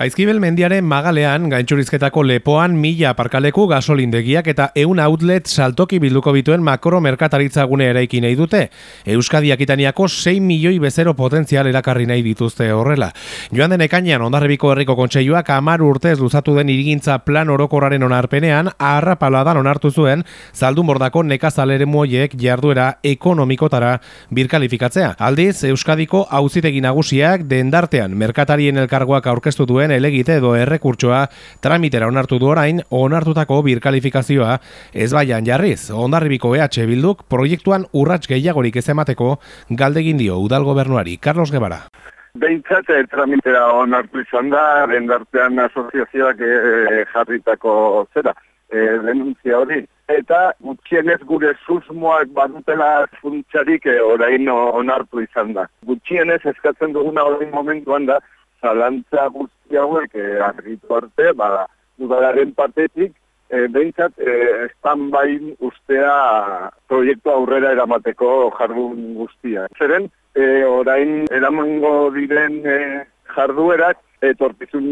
Jaizkibel mendiaren magalean, gaintxurizketako lepoan mila aparkaleku gasolindegiak eta eun outlet saltoki bilduko bituen makro merkataritza gune eraiki nahi dute. Euskadiak itaniako 6 milioi bezero potentzial erakarri nahi dituzte horrela. Joan den ekainean ondarribiko herriko kontseiluak amar urtez luzatu den irigintza plan orokorraren onarpenean, aharra paladan onartu zuen, zaldun bordako nekazalere muoiek jarduera ekonomikotara birkalifikatzea. Aldiz, Euskadiko auzitegi nagusiak dendartean merkatarien elkargoak aurkeztu duen elegite edo errekurtsoa tramitera onartu du orain onartutako birkalifikazioa ez baian jarriz. Ondarribiko EH Bilduk proiektuan urrats gehiagorik ez emateko galdegin dio udal gobernuari Carlos Gebara. Beintzat e, tramitera onartu izan da, rendartean asoziazioak e, jarritako zera, e, denuntzia hori. Eta gutxienez gure susmoak badutela funtsarik e, orain onartu izan da. Gutxienez eskatzen duguna hori momentuan da, zalantza guzti hauek eh, argitu arte, bada, udalaren patetik, eh, behintzat, eh, bai ustea proiektu aurrera eramateko jardun guztia. Zeren, eh, orain eramango diren eh, jarduerak, etortizun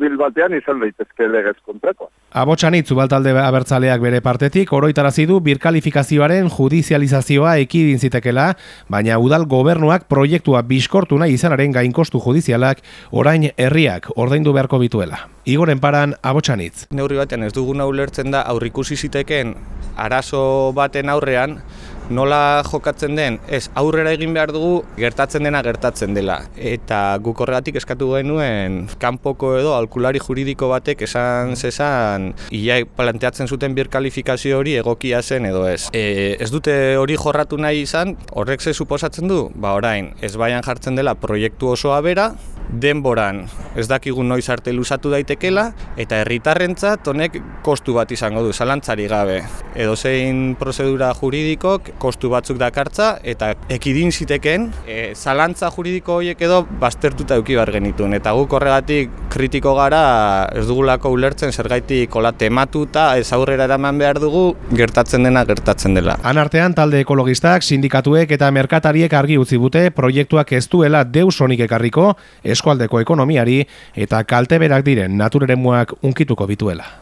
bil batean izan daitezke legez kontrakoa. Abotsan itzu baltalde abertzaleak bere partetik, oroitarazi du birkalifikazioaren judizializazioa ekidin zitekela, baina udal gobernuak proiektua biskortu nahi izanaren gainkostu judizialak orain herriak ordaindu beharko bituela. Igoren paran, abotsanitz. Neurri batean ez duguna ulertzen da aurrikusi ziteken arazo baten aurrean, nola jokatzen den, ez aurrera egin behar dugu gertatzen dena gertatzen dela. Eta guk horregatik eskatu genuen kanpoko edo alkulari juridiko batek esan zezan ia planteatzen zuten birkalifikazio hori egokia zen edo ez. E, ez dute hori jorratu nahi izan, horrek ze suposatzen du? Ba orain, ez baian jartzen dela proiektu osoa bera, denboran ez dakigun noiz arte luzatu daitekela eta herritarrentzat honek kostu bat izango du zalantzari gabe. Edo zein prozedura juridikok kostu batzuk dakartza eta ekidin ziteken e, zalantza juridiko horiek edo baztertuta eduki bar genitun eta guk horregatik kritiko gara ez dugulako ulertzen zergaitik kola tematuta ez aurrera eraman behar dugu gertatzen dena gertatzen dela. Han artean talde ekologistak, sindikatuek eta merkatariek argi utzi bute proiektuak ez duela deus honik ekarriko eskualdeko ekonomiari eta kalteberak diren natureren muak unkituko bituela.